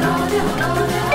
no, no, no, no.